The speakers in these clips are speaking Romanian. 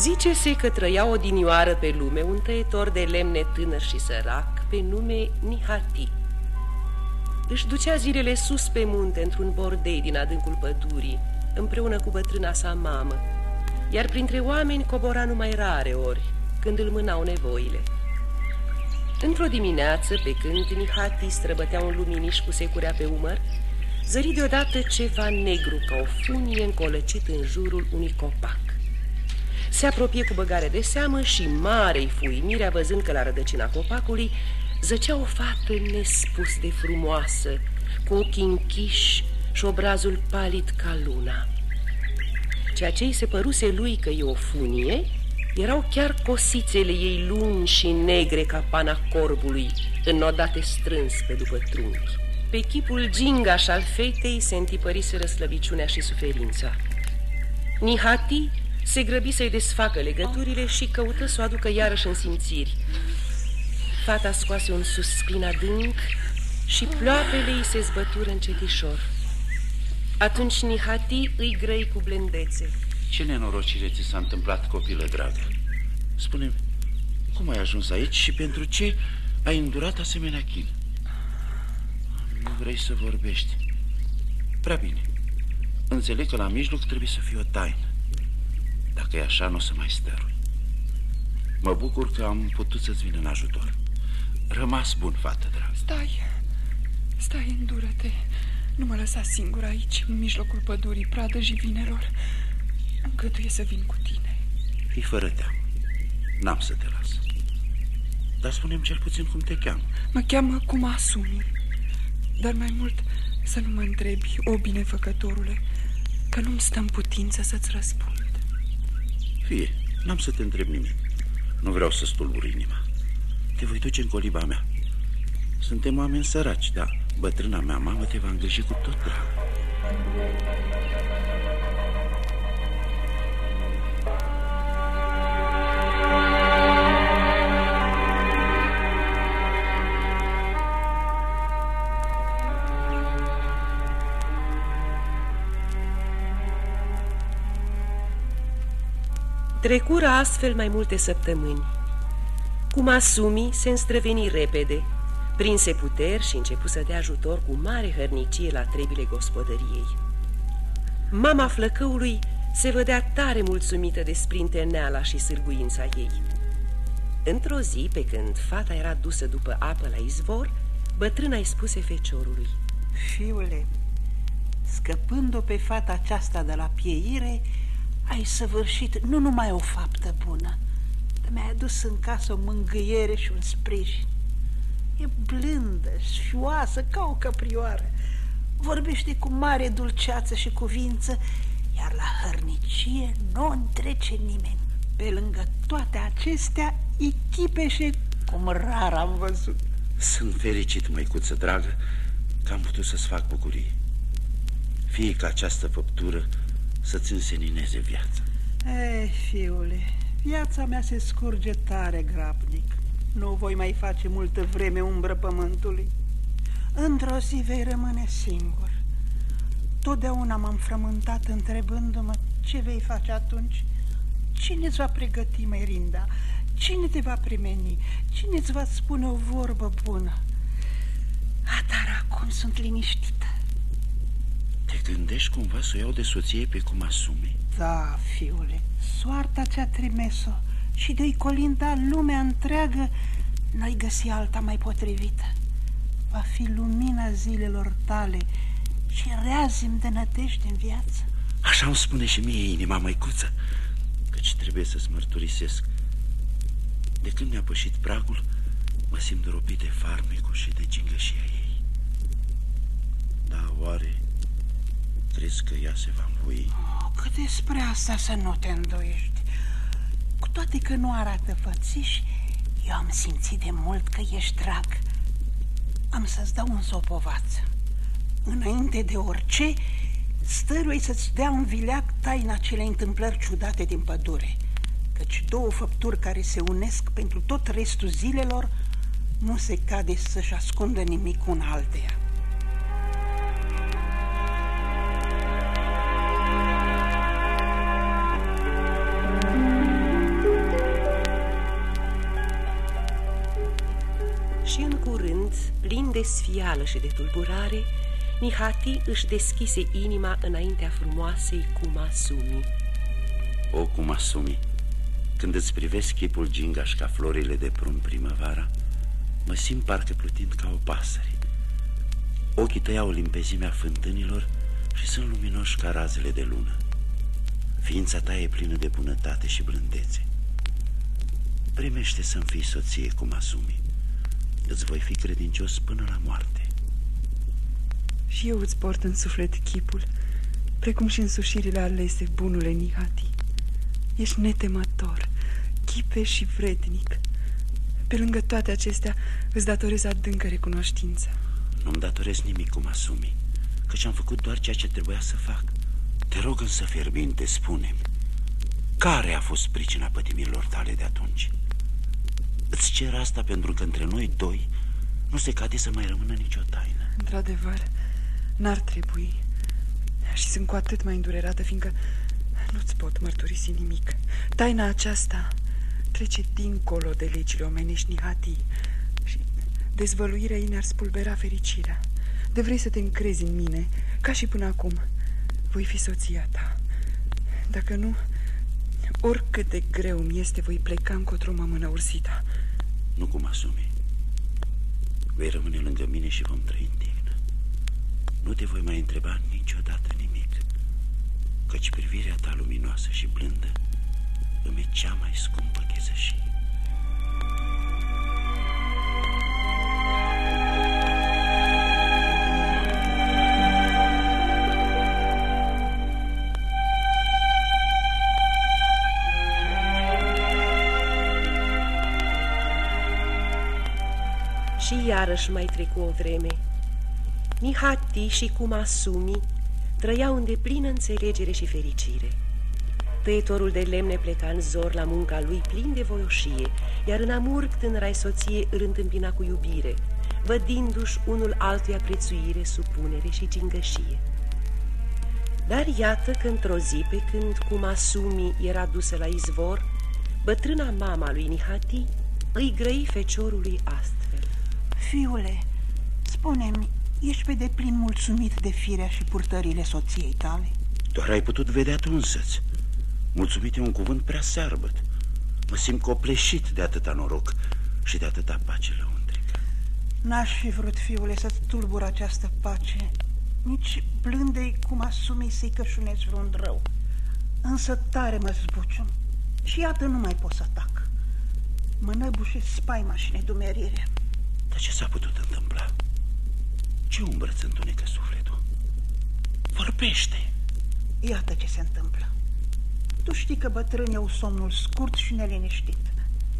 Zice-se că trăia o dinioară pe lume un tăietor de lemne tânăr și sărac pe nume Nihati. Își ducea zilele sus pe munte într-un bordei din adâncul pădurii, împreună cu bătrâna sa mamă, iar printre oameni cobora numai rare ori, când îl mânau nevoile. Într-o dimineață, pe când Nihati străbătea un luminiș cu securea pe umăr, zări deodată ceva negru ca o funie încolăcit în jurul unui copac. Se apropie cu băgare de seamă și marei fuimirea văzând că la rădăcina copacului zăcea o fată nespus de frumoasă, cu ochii închiși și obrazul palid ca luna. Ceea ce îi se păruse lui că e o funie, erau chiar cosițele ei lungi și negre ca pana corbului, înnodate strâns pe după trunchi. Pe chipul gingaș al fetei se întipărise slăbiciunea și suferința. Nihati se grăbi să-i desfacă legăturile și căută să o aducă iarăși în simțiri. Fata scoase un suspin adânc și ploapele îi se zbătură încetișor. Atunci Nihati îi grăi cu blendețe. Ce nenorocire ți s-a întâmplat, copilă dragă? spune cum ai ajuns aici și pentru ce ai îndurat asemenea chin? Nu vrei să vorbești. Prea bine. Înțeleg că la mijloc trebuie să fie o taină. Dacă e așa, nu o să mai stărui. Mă bucur că am putut să-ți vin în ajutor. Rămas bun, fată dragă. Stai, stai, îndură-te. Nu mă lăsa singur aici, în mijlocul pădurii, pradă și vinelor. Încătuie să vin cu tine. Fii fără teamă. N-am să te las. Dar spunem cel puțin cum te cheamă. Mă cheamă cum asumi. Dar mai mult să nu mă întrebi, o binefăcătorule, că nu-mi stă în putință să-ți răspund. Fie, n-am să te întreb nimic. Nu vreau să stulbur inima. Te voi duce în coliba mea. Suntem oameni săraci, dar bătrâna mea mamă te va îngriji cu tot drag. Trecură astfel mai multe săptămâni. Cum Asumi se înstrăveni repede, prinse puteri și începu să dea ajutor cu mare hărnicie la trebile gospodăriei. Mama flăcăului se vădea tare mulțumită de sprinteneala și sârguința ei. Într-o zi, pe când fata era dusă după apă la izvor, bătrâna îi spuse feciorului. Fiule, scăpând-o pe fata aceasta de la pieire, ai săvârșit nu numai o faptă bună, dar mi-ai adus în casă o mângâiere și un sprijin. E blândă, șoasă, ca o căprioară. Vorbește cu mare dulceață și cuvință, iar la hărnicie nu o întrece nimeni. Pe lângă toate acestea, echipeșe cum rar am văzut. Sunt fericit, măicuță dragă, că am putut să-ți fac bucurie. Fie ca această făptură să-ți însenineze viața. Ei, fiule, viața mea se scurge tare grabnic. Nu voi mai face multă vreme umbră pământului. Într-o zi vei rămâne singur. Totdeauna m-am frământat întrebându-mă ce vei face atunci. Cine îți va pregăti merinda? Cine te va primeni? Cine îți va spune o vorbă bună? A, dar acum sunt liniștită. Te gândești cumva să o iau de soție pe cum asumi? Da, fiule, soarta ți-a trimis-o și de-i colinda lumea întreagă, n-ai găsi alta mai potrivită. Va fi lumina zilelor tale și reazim de nădejde în viață. Așa îmi spune și mie inima, măicuță, căci trebuie să-ți mărturisesc. De când mi-a pășit pragul, mă simt ropit de farmecul și de gingășia ei. Da, oare crezi că ea se va învoi? Oh, că despre asta să nu te îndoiești. Cu toate că nu arată fățiși, eu am simțit de mult că ești drag. Am să-ți dau un sopovaț. Înainte de orice, stărui să-ți dea un vileac taina acelei întâmplări ciudate din pădure. Căci două făpturi care se unesc pentru tot restul zilelor nu se cade să-și ascundă nimic una alteia. Plin de sfială și de tulburare, Nihati își deschise inima înaintea frumoasei Kumasumi. O, Kumasumi, când îți privesc chipul gingaș ca florile de prun primăvara, mă simt parcă plutind ca o pasăre. Ochii tăi au limpezimea fântânilor și sunt luminoși ca razele de lună. Ființa ta e plină de bunătate și blândețe. Primește să-mi fii soție cum asumi. Îți voi fi credincios până la moarte. Și eu îți port în suflet chipul, precum și însușirile alese, bunule Nihati. Ești netemător, chipe și vrednic. Pe lângă toate acestea, îți datorez adâncă recunoștință. Nu-mi datorez nimic cum asumi, căci am făcut doar ceea ce trebuia să fac. Te rog însă fierbinte, spune-mi, care a fost pricina pătimilor tale de atunci? Îți cer asta pentru că între noi doi nu se cade să mai rămână nicio taină. Într-adevăr, n-ar trebui. Și sunt cu atât mai îndurerată, fiindcă nu-ți pot mărturisi nimic. Taina aceasta trece dincolo de legile omenești Nihati și dezvăluirea ei ne-ar spulbera fericirea. De vrei să te încrezi în mine, ca și până acum. Voi fi soția ta. Dacă nu, oricât de greu mi este, voi pleca încotro mămână ursita. Nu cum asumi. Vei rămâne lângă mine și vom trăi în dignă. Nu te voi mai întreba niciodată nimic, căci privirea ta luminoasă și blândă îmi e cea mai scumpă chezășie. Și iarăși mai trecu o vreme. Nihati și Kumasumi trăiau în deplină înțelegere și fericire. Tăietorul de lemne pleca în zor la munca lui plin de voioșie, iar în amur tânăra soție îl întâmpina cu iubire, vădindu-și unul altuia prețuire, supunere și cingășie. Dar iată că într-o zi, pe când Kumasumi era dusă la izvor, bătrâna mama lui Nihati îi grăi feciorului astfel. Fiule, spune-mi, ești pe deplin mulțumit de firea și purtările soției tale? Doar ai putut vedea tu însăți. Mulțumit e un cuvânt prea searbăt. Mă simt copleșit de atâta noroc și de atâta pace lăuntrică. N-aș fi vrut, fiule, să-ți tulbur această pace, nici blândei cum asumi să-i cășunezi vreun rău. Însă tare mă zbuciu și iată nu mai pot să tac. Mă năbușe spaima și nedumerirea. Dar ce s-a putut întâmpla? Ce umbră îți întunecă sufletul? Vorbește! Iată ce se întâmplă. Tu știi că bătrânii au somnul scurt și neliniștit.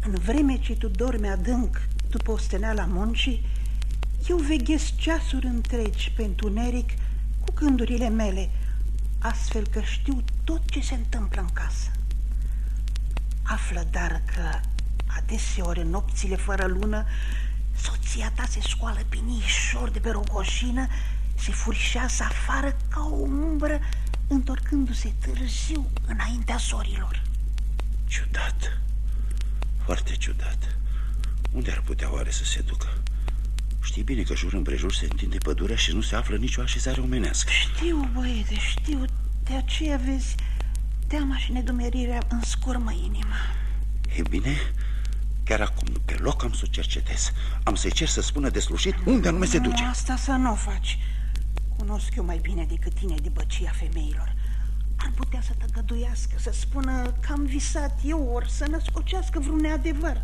În vreme ce tu dormi adânc după osteneala muncii, eu veghez ceasuri întregi pe întuneric cu gândurile mele, astfel că știu tot ce se întâmplă în casă. Află dar că adeseori în nopțile fără lună soția ta se scoală pinișor de pe rogoșină, se furișează afară ca o umbră întorcându-se târziu înaintea sorilor. Ciudat, foarte ciudat. Unde ar putea oare să se ducă? Știi bine că jur împrejur se întinde pădurea și nu se află nicio așezare omenească. Știu, băiete, știu. De aceea, vezi, teama și nedumerirea îmi scurmă inima. E bine, chiar acum, pe loc am să o cercetez. Am să-i cer să spună de slușit unde anume se duce. Asta să nu faci. Cunosc eu mai bine decât tine de băcia femeilor. Ar putea să tăgăduiască, să spună că am visat eu, ori să născocească vreun neadevăr.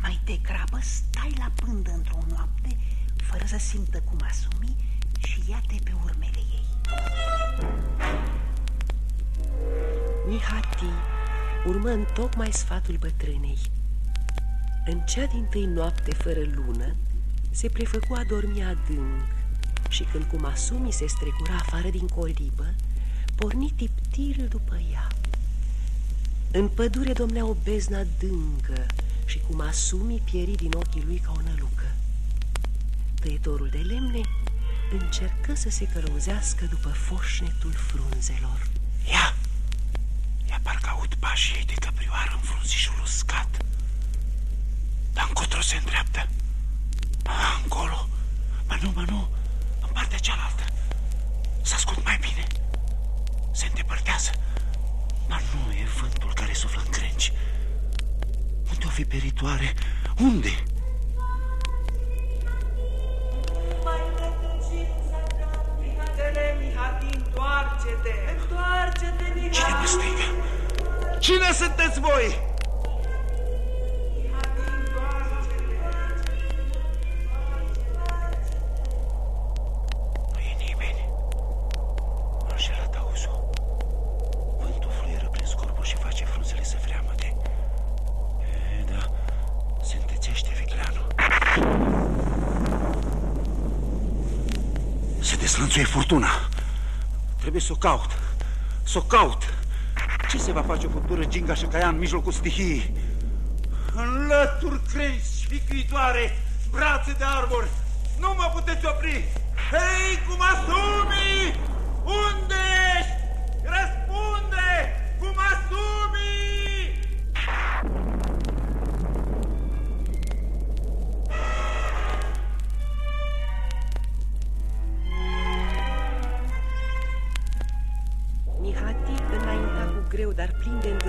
Mai degrabă stai la pândă într-o noapte, fără să simtă cum asumi și ia-te pe urmele ei. Nihati urmă în tocmai sfatul bătrânei. În cea din tâi noapte fără lună, se prefăcu a dormi adânc și când cu masumi se strecura afară din colibă, porni tiptil după ea. În pădure domnea o beznă adâncă și cu masumi pieri din ochii lui ca o nălucă. Tăietorul de lemne încercă să se călăuzească după foșnetul frunzelor. Ia! Ia parcă aud pașii ei de căprioară în frunzișul uscat. Dar încotro se îndreaptă. Ba nu, ba nu, în partea cealaltă. Să ascult mai bine. Se îndepărtează. Dar nu e vântul care suflă în crengi. Unde o fi peritoare? Unde? Cine mă strigă? Cine sunteți voi? O caut. Să o caut. Ce se va face o făptură ginga și caia în mijlocul stihiei? Înlături crengi viclitoare, brațe de arbor, nu mă puteți opri! Hei, cum asumi!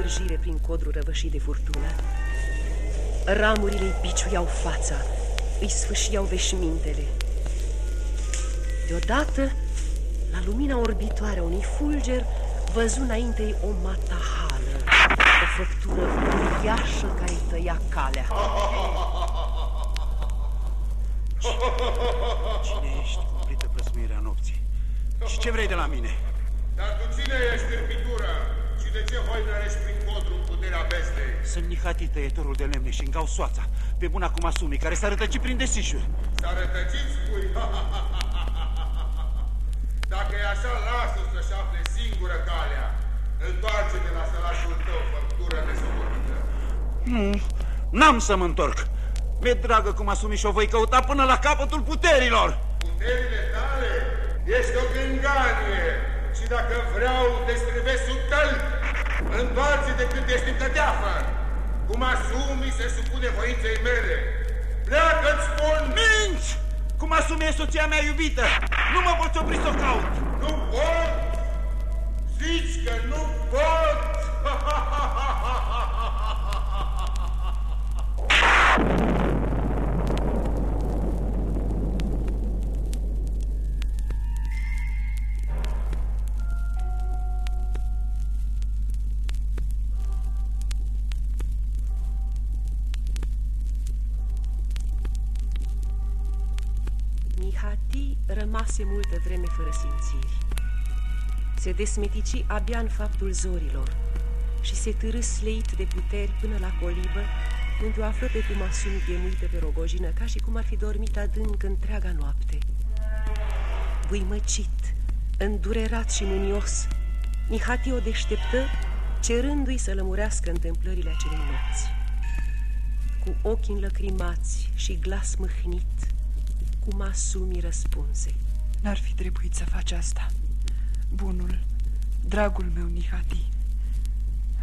Plin de îndârjire prin codrul răvășit de furtună. Ramurile îi biciuiau fața, îi sfâșiau veșmintele. Deodată, la lumina orbitoare a unui fulger, văzu înainte o matahală, o făptură uriașă care îi tăia calea. Cine ești, cumplită plăsmuirea nopții? Și ce vrei de la mine? Dar tu cine ești, târpitură? Și de ce hoinărești prin codru în puterea bestei? Sunt Nihati, tăietorul de lemne și îngau soața, pe buna cum asumi, care s-a rătăcit prin desișuri. S-a rătăcit, spui? Dacă e așa, lasă să-și afle singură calea. Întoarce-te la sălașul tău, făptură nesămurită. Nu, n-am să mă întorc. Mi-e dragă cum asumi și o voi căuta până la capătul puterilor. Puterile tale ești o gânganie și dacă vreau te strivesc sub tălp. Întoarce-te cât ești în căteafă. Cum asumi se supune voinței mele. Pleacă-ți spun! Minți! Cum asumi e soția mea iubită. Nu mă poți opri să o caut. Nu pot! Zici că nu pot! Mihati rămase multă vreme fără simțiri. Se desmetici abia în faptul zorilor și se târâ sleit de puteri până la colibă, unde o află pe Cumasumi ghemuită pe rogojină, ca și cum ar fi dormit adânc întreaga noapte. Buimăcit, îndurerat și mânios, Mihati o deșteptă, cerându-i să lămurească întâmplările acelei nopți. Cu ochii înlăcrimați și glas mâhnit, Kumasumi răspunse. N-ar fi trebuit să faci asta. Bunul, dragul meu, Nihati.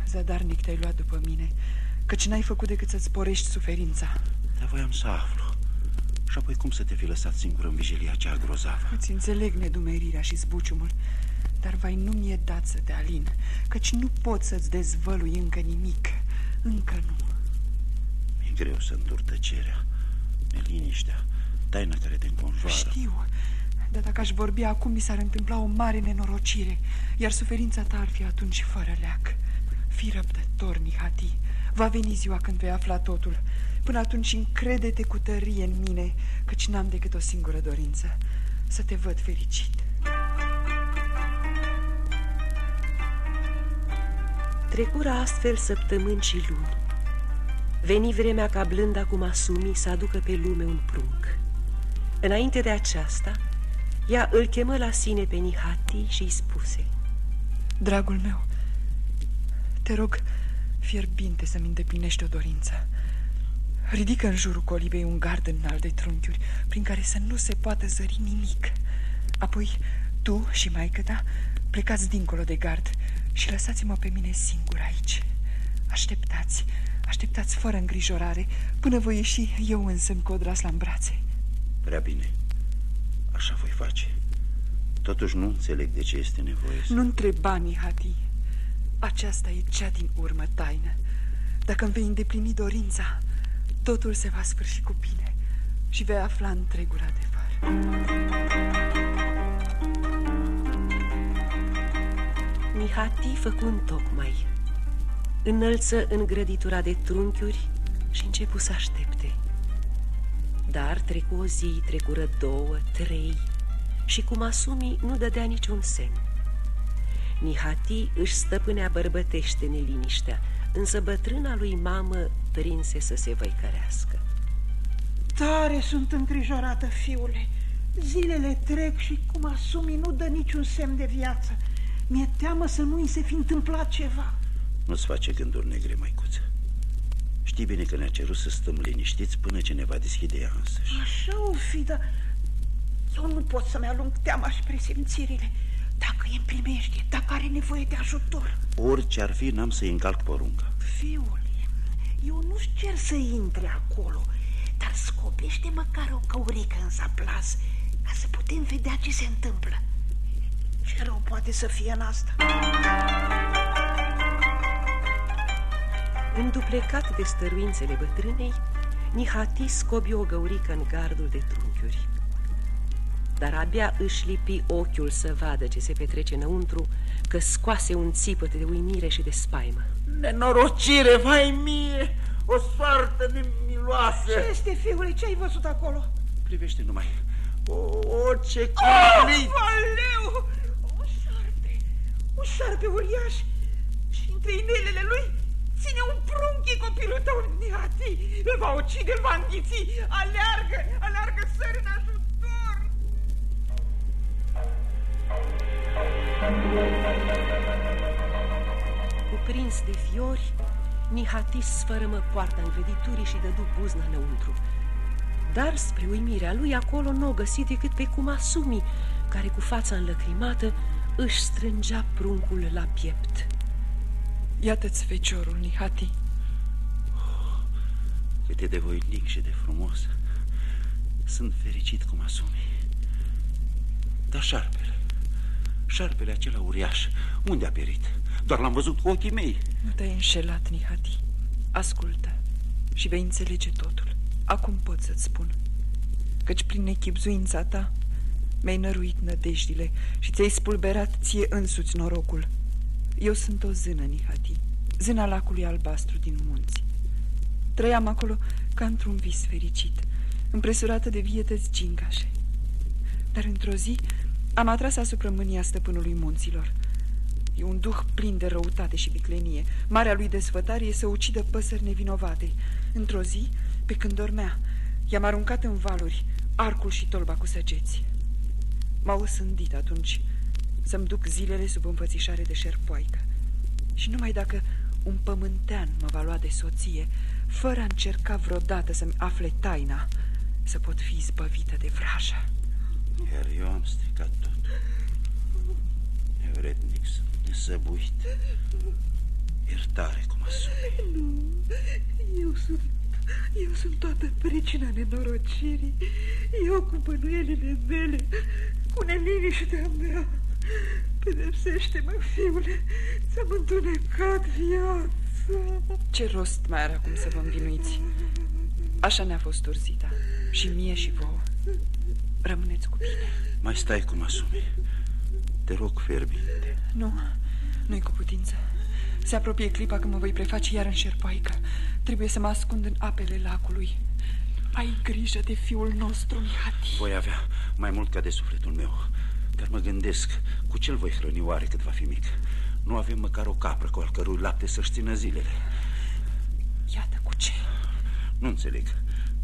Zadarnic te-ai luat după mine, căci n-ai făcut decât să-ți sporești suferința. Dar voiam să aflu. Și apoi cum să te fi lăsat singur în vigilia aceea grozavă? Îți înțeleg nedumerirea și zbuciumul, dar vai nu mi-e dat să te alin, căci nu pot să-ți dezvălui încă nimic. Încă nu. Mi-e greu să îndur tăcerea, neliniștea, taina care te înconjoară. Știu, dar dacă aș vorbi acum, mi s-ar întâmpla o mare nenorocire, iar suferința ta ar fi atunci fără leac. Fii răbdător, Nihati. Va veni ziua când vei afla totul. Până atunci încrede-te cu tărie în mine, căci n-am decât o singură dorință, să te văd fericit. Trecură astfel săptămâni și luni. Veni vremea ca blânda cum asumi să aducă pe lume un prunc. Înainte de aceasta, ea îl chemă la sine pe Nihati și îi spuse Dragul meu, te rog fierbinte să-mi îndeplinești o dorință. Ridică în jurul colibei un gard înalt de trunchiuri, prin care să nu se poată zări nimic. Apoi, tu și maică ta plecați dincolo de gard și lăsați-mă pe mine singur aici. Așteptați, așteptați fără îngrijorare, până voi ieși eu însă cu o la în brațe. Prea bine. Așa voi face. Totuși nu înțeleg de ce este nevoie să... Nu întreba, Nihati. Aceasta e cea din urmă taină. Dacă îmi vei îndeplini dorința, totul se va sfârși cu bine și vei afla întregul adevăr. Nihati făcu un tocmai. Înălță în grăditura de trunchiuri și începu să aștepte. Dar trecu o zi, trecură două, trei și cum asumi nu dădea niciun semn. Nihati își stăpânea bărbătește neliniștea, însă bătrâna lui mamă prinse să se văicărească. Tare sunt îngrijorată, fiule. Zilele trec și cum asumi nu dă niciun semn de viață. Mi-e teamă să nu i se fi întâmplat ceva. Nu-ți face gânduri negre, maicuță. Știi bine că ne-a cerut să stăm liniștiți până ce ne va deschide ea însăși. Așa o fi, dar eu nu pot să-mi alung teama și presimțirile. Dacă e în primește, dacă are nevoie de ajutor. Orice ar fi, n-am să-i încalc porunca. Fiule, eu nu-ți cer să intre acolo, dar scopește măcar o căurică în zaplas ca să putem vedea ce se întâmplă. Ce rău poate să fie în asta? Înduplecat de stăruințele bătrânei, Nihati scobi o găurică în gardul de trunchiuri. Dar abia își lipi ochiul să vadă ce se petrece înăuntru, că scoase un țipăt de uimire și de spaimă. Nenorocire, vai mie! O soartă nemiloasă! Ce este, fiule? Ce ai văzut acolo? Privește numai. O, o ce Oh, cumplit! valeu! O șarpe! Un șarpe uriaș! Și între inelele lui ține un prunchi copilul tău, Nihati! Îl va ucide, îl va înghiți! Aleargă, aleargă, sări în ajutor! Cuprins de fiori, Nihatis sfărâmă poarta învediturii și dădu buzna înăuntru. Dar, spre uimirea lui, acolo nu o găsi decât pe Kumasumi, care cu fața înlăcrimată își strângea pruncul la piept. Iată-ți feciorul, Nihati. Cât e de voinic și de frumos. Sunt fericit cum asumi. Dar șarpele, șarpele acela uriaș, unde a perit? Doar l-am văzut cu ochii mei. Nu te-ai înșelat, Nihati. Ascultă și vei înțelege totul. Acum pot să-ți spun. Căci prin nechipzuința ta mi-ai năruit nădejdile și ți-ai spulberat ție însuți norocul. Eu sunt o zână, Nihati, zâna lacului albastru din munți. Trăiam acolo ca într-un vis fericit, împresurată de vietăți gingașe. Dar într-o zi am atras asupra mânia stăpânului munților. E un duh plin de răutate și viclenie. Marea lui desfătare e să ucidă păsări nevinovate. Într-o zi, pe când dormea, i-am aruncat în valuri arcul și tolba cu săgeți. M-au osândit atunci să-mi duc zilele sub înfățișare de șerpoaică. Și numai dacă un pământean mă va lua de soție, fără a încerca vreodată să-mi afle taina, să pot fi zbăvită de vraja. Iar eu am stricat tot. Nevrednic sunt, nesăbuit. Iertare cum asumi. Nu, eu sunt, eu sunt toată pricina nenorocirii. Eu cu bănuielile mele, cu neliniștea mea. Pedepsește-mă, fiule, ți-am întunecat viața. Ce rost mai are acum să vă învinuiți? Așa ne-a fost urzita. Și mie și vouă. Rămâneți cu bine. Mai stai cum asumi. Te rog fierbinte. Nu, nu-i cu putință. Se apropie clipa când mă voi preface iar în șerpoaică. Trebuie să mă ascund în apele lacului. Ai grijă de fiul nostru, Mihati. Voi avea mai mult ca de sufletul meu. Dar mă gândesc, cu ce voi hrăni oare cât va fi mic? Nu avem măcar o capră cu al cărui lapte să-și țină zilele. Iată cu ce. Nu înțeleg.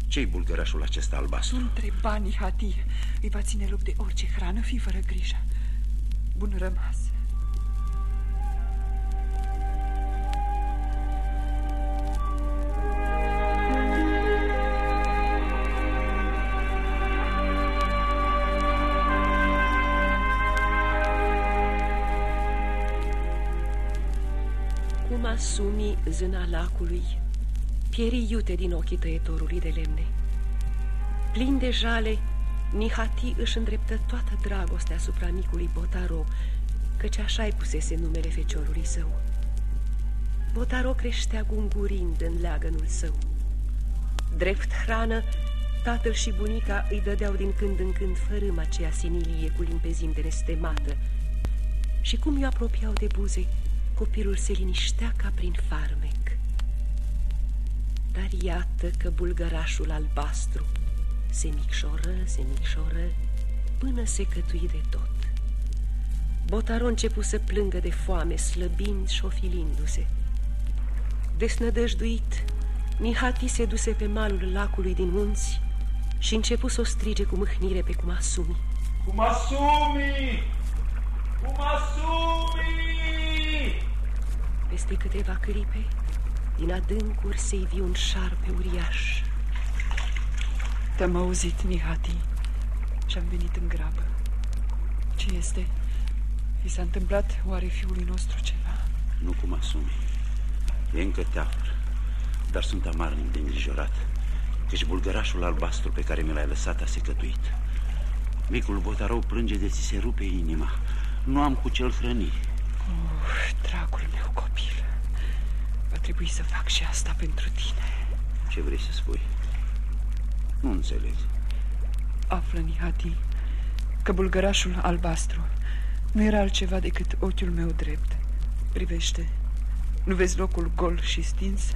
Ce-i bulgărașul acesta albastru? Nu întreba, Nihati. Îi va ține loc de orice hrană, fi fără grijă. Bun rămas. Cum asumi zâna lacului, pieri iute din ochii tăietorului de lemne. Plin de jale, Nihati își îndreptă toată dragostea asupra micului Botaro, căci așa-i pusese numele feciorului său. Botaro creștea gungurind în leagănul său. Drept hrană, tatăl și bunica îi dădeau din când în când fărâm aceea sinilie cu limpezim nestemată. Și cum i apropiau de buze, copilul se liniștea ca prin farmec. Dar iată că bulgărașul albastru se micșoră, se micșoră, până se cătui de tot. Botaro începu să plângă de foame, slăbind și șofilindu-se. Desnădăjduit, Mihati se duse pe malul lacului din munți și începu să o strige cu mâhnire pe Kumasumi. Kumasumi! Kumasumi! Peste câteva clipe, din adâncuri se ivi un șarpe uriaș. Te-am auzit, Nihati, și am venit în grabă. Ce este? I s-a întâmplat oare fiului nostru ceva? Nu cum asumi. E încă teafăr, dar sunt amarnic de îngrijorat, căci bulgărașul albastru pe care mi l-ai lăsat a secătuit. Micul botarou plânge de ți se rupe inima. Nu am cu ce-l hrăni. Uh, dragul meu copil, va trebui să fac și asta pentru tine. Ce vrei să spui? Nu înțeleg. Află, Nihati, că bulgărașul albastru nu era altceva decât ochiul meu drept. Privește, nu vezi locul gol și stins?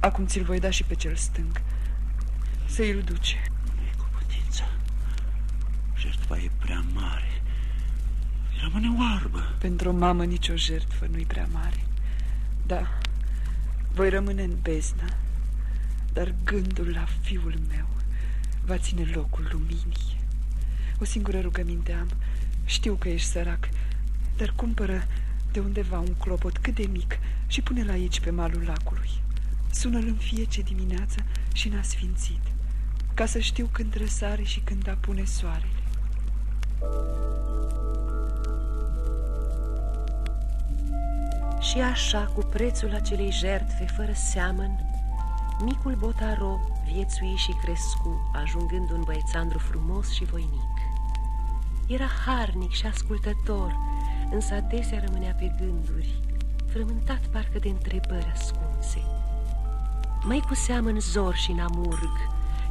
Acum ți-l voi da și pe cel stâng. Să îl duce. Nu e cu putință. Jertfa e prea mare. Rămâne oarbă. Pentru o mamă nicio jertfă nu-i prea mare. Da, voi rămâne în beznă, dar gândul la fiul meu va ține locul luminii. O singură rugăminte am. Știu că ești sărac, dar cumpără de undeva un clopot cât de mic și pune-l aici pe malul lacului. Sună-l în fiece dimineață și n-a sfințit, ca să știu când răsare și când apune soarele. Și așa, cu prețul acelei jertfe fără seamăn, micul Botaro viețui și crescu, ajungând un băiețandru frumos și voinic. Era harnic și ascultător, însă adesea rămânea pe gânduri, frământat parcă de întrebări ascunse. Mai cu seamă în zor și în amurg,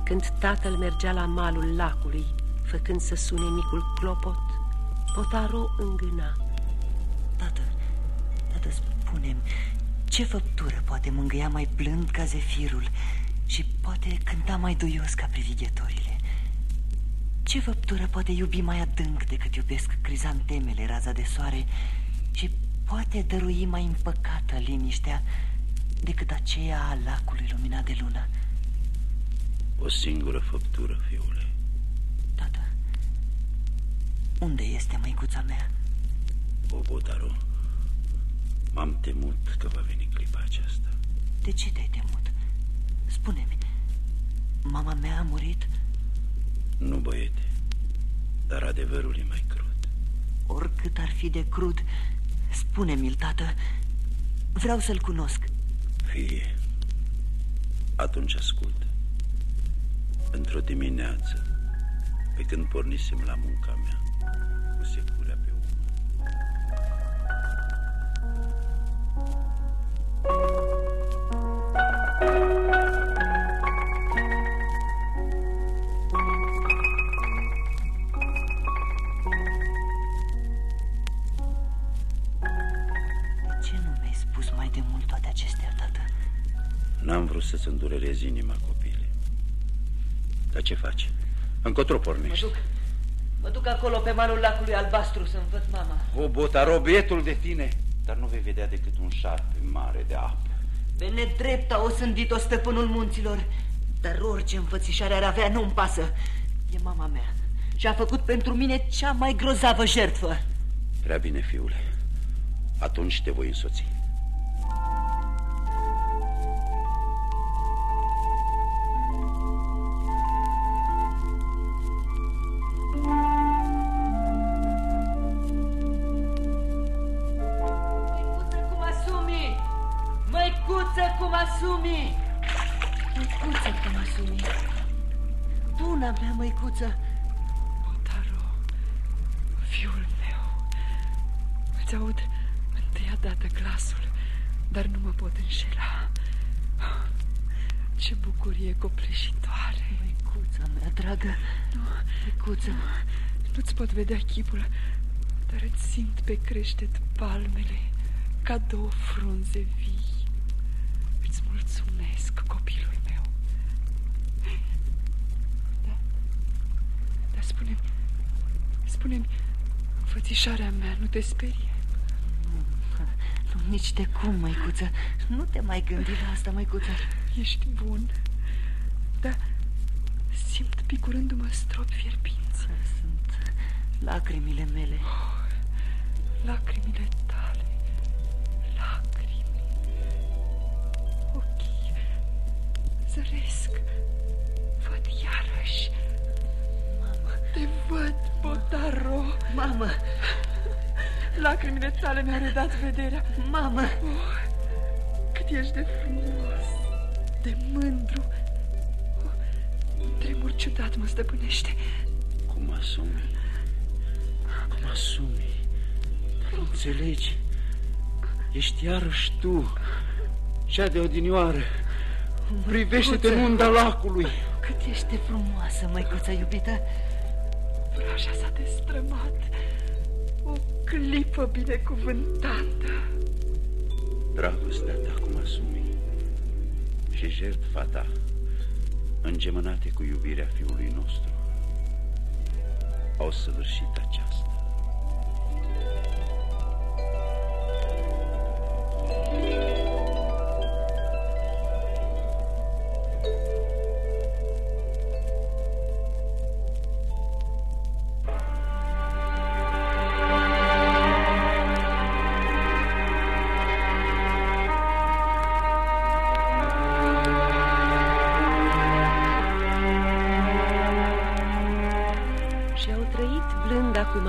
când tatăl mergea la malul lacului, făcând să sune micul clopot, Potaro îngâna. Tată, tată, spune ce făptură poate mângâia mai blând ca zefirul și poate cânta mai duios ca privighetorile? Ce făptură poate iubi mai adânc decât iubesc crizantemele raza de soare și poate dărui mai împăcată liniștea decât aceea a lacului luminat de lună? O singură făptură, fiule. Tată, unde este măicuța mea? O, Botaro, m-am temut că va veni clipa aceasta. De ce te-ai temut? Spune-mi, mama mea a murit? Nu, băiete, dar adevărul e mai crud. Oricât ar fi de crud, spune-mi-l, tată. Vreau să-l cunosc. Fie, atunci ascultă. Într-o dimineață, pe când pornisem la munca mea, cu securea să-ți îndurerezi inima, copile. Dar ce faci? Încotro Mă pornești. duc, mă duc acolo pe malul lacului albastru să învăț mama. O, Botaro, bietul de tine! Dar nu vei vedea decât un șarpe mare de apă. Pe nedrept a osândit-o stăpânul munților, dar orice înfățișare ar avea nu-mi pasă. E mama mea și a făcut pentru mine cea mai grozavă jertfă. Prea bine, fiule. Atunci te voi însoți. Ce bucurie copleșitoare! Măicuța mea, dragă, nu, măicuța. Nu, nu-ți pot vedea chipul, dar îți simt pe creștet palmele ca două frunze vii. Îți mulțumesc, copilul meu. Da, da, spune-mi, spune-mi, fățișarea mea nu te sperie? Nu, nu, nici de cum, măicuță. Nu te mai gândi la asta, măicuță. Ești bun, da, simt picurându-mă strop fierbinți. Sunt lacrimile mele. Oh, lacrimile tale, lacrimi. Ochii zăresc. Văd iarăși. Mamă. Te văd, Botaro. Mamă. Lacrimile tale mi-au redat vederea. Mamă. Oh, cât ești de frumos, de mândru. Oh, un tremur ciudat mă stăpânește. Cum asumi? Cum asumi? Dar nu înțelegi? Ești iarăși tu, cea de odinioară. Privește-te în unda lacului. Cât ești de frumoasă, măicuța iubită. Vraja s-a destrămat. O clipă binecuvântată. Dragostea ta cum asumi și jertfa ta, îngemănate cu iubirea fiului nostru, au săvârșit aceasta.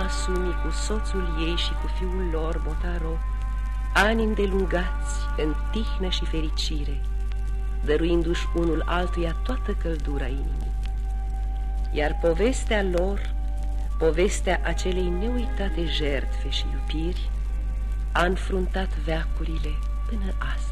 Masumi cu soțul ei și cu fiul lor, Botaro, ani îndelungați în tihnă și fericire, dăruindu-și unul altuia toată căldura inimii. Iar povestea lor, povestea acelei neuitate jertfe și iubiri, a înfruntat veacurile până astăzi.